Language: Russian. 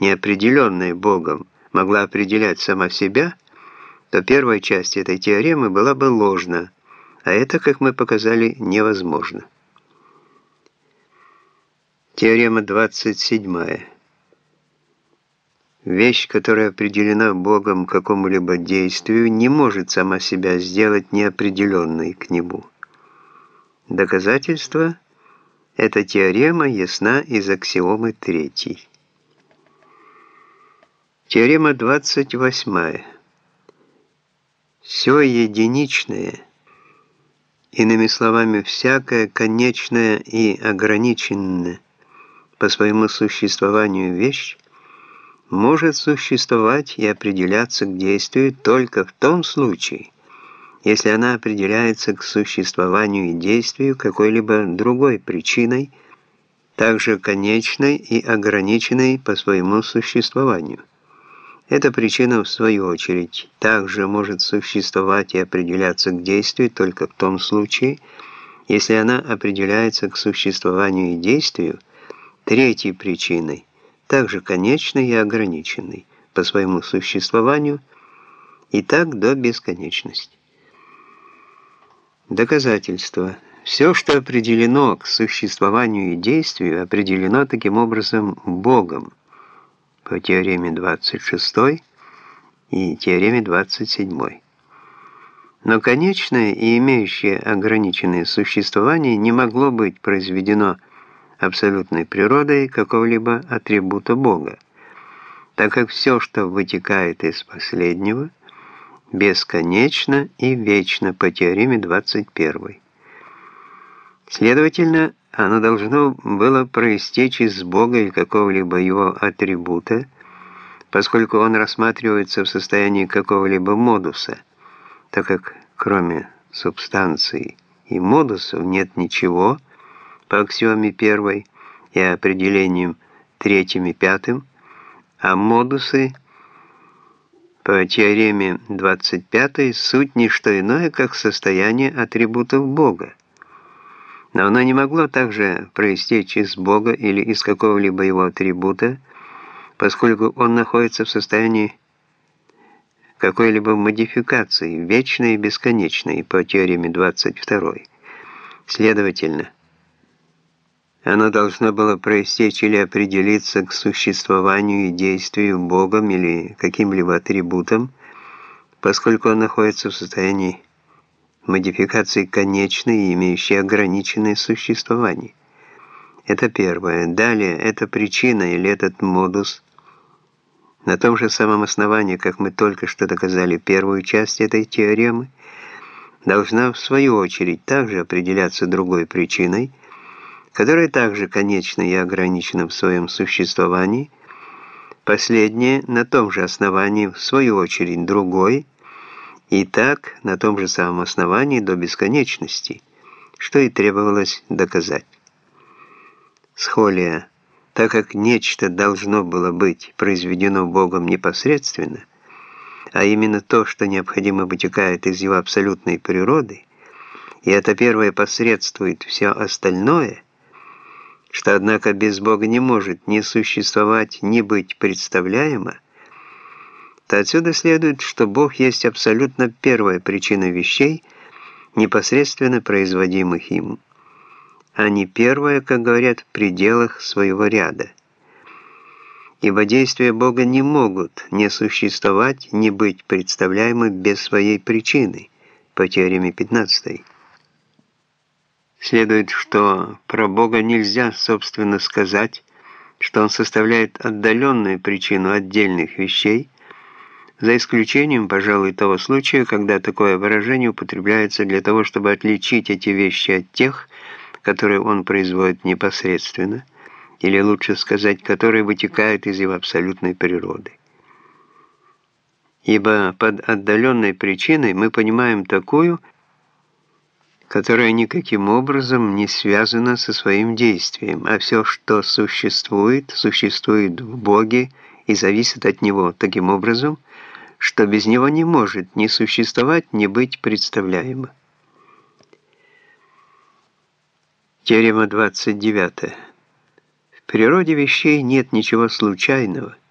неопределенная Богом, могла определять сама себя, то первая часть этой теоремы была бы ложна, а это, как мы показали, невозможно. Теорема 27. Вещь, которая определена Богом какому-либо действию, не может сама себя сделать неопределенной к нему. Доказательство – эта теорема ясна из аксиомы 3. Теорема 28. Все единичное, иными словами, всякое конечное и ограниченное по своему существованию вещь, может существовать и определяться к действию только в том случае, если она определяется к существованию и действию какой-либо другой причиной, также конечной и ограниченной по своему существованию. Эта причина, в свою очередь, также может существовать и определяться к действию только в том случае, если она определяется к существованию и действию третьей причиной, также конечной и ограниченной по своему существованию и так до бесконечности. Доказательство. Все, что определено к существованию и действию, определено таким образом Богом по теореме 26 и теореме 27. Но конечное и имеющее ограниченное существование не могло быть произведено абсолютной природой какого-либо атрибута Бога, так как все, что вытекает из последнего, бесконечно и вечно по теореме 21. Следовательно, оно должно было проистечь из Бога или какого-либо его атрибута, поскольку он рассматривается в состоянии какого-либо модуса, так как кроме субстанции и модусов нет ничего, по аксиоме первой и определением третьим и пятым, а модусы по теореме 25 суть не что иное, как состояние атрибутов Бога. Но оно не могло также проистечь из Бога или из какого-либо его атрибута, поскольку он находится в состоянии какой-либо модификации, вечной и бесконечной, по теореме 22. Следовательно, оно должно было проистечь или определиться к существованию и действию Богом или каким-либо атрибутом, поскольку он находится в состоянии модификации конечной и имеющей ограниченное существование. Это первое. Далее, эта причина или этот модус на том же самом основании, как мы только что доказали первую часть этой теоремы, должна в свою очередь также определяться другой причиной – которая также конечна и ограничена в своем существовании, последнее на том же основании, в свою очередь, другой, и так на том же самом основании до бесконечности, что и требовалось доказать. Схолия, так как нечто должно было быть произведено Богом непосредственно, а именно то, что необходимо вытекает из его абсолютной природы, и это первое посредствует все остальное – что, однако, без Бога не может ни существовать, ни быть представляемо, то отсюда следует, что Бог есть абсолютно первая причина вещей, непосредственно производимых им, а не первая, как говорят, в пределах своего ряда. Ибо действия Бога не могут не существовать, не быть представляемы без своей причины, по теореме 15. Следует, что про Бога нельзя, собственно, сказать, что Он составляет отдаленную причину отдельных вещей, за исключением, пожалуй, того случая, когда такое выражение употребляется для того, чтобы отличить эти вещи от тех, которые Он производит непосредственно, или лучше сказать, которые вытекают из Его абсолютной природы. Ибо под отдаленной причиной мы понимаем такую, которая никаким образом не связана со своим действием, а все, что существует, существует в Боге и зависит от Него таким образом, что без Него не может ни существовать, ни быть представляемо. Теорема 29. В природе вещей нет ничего случайного –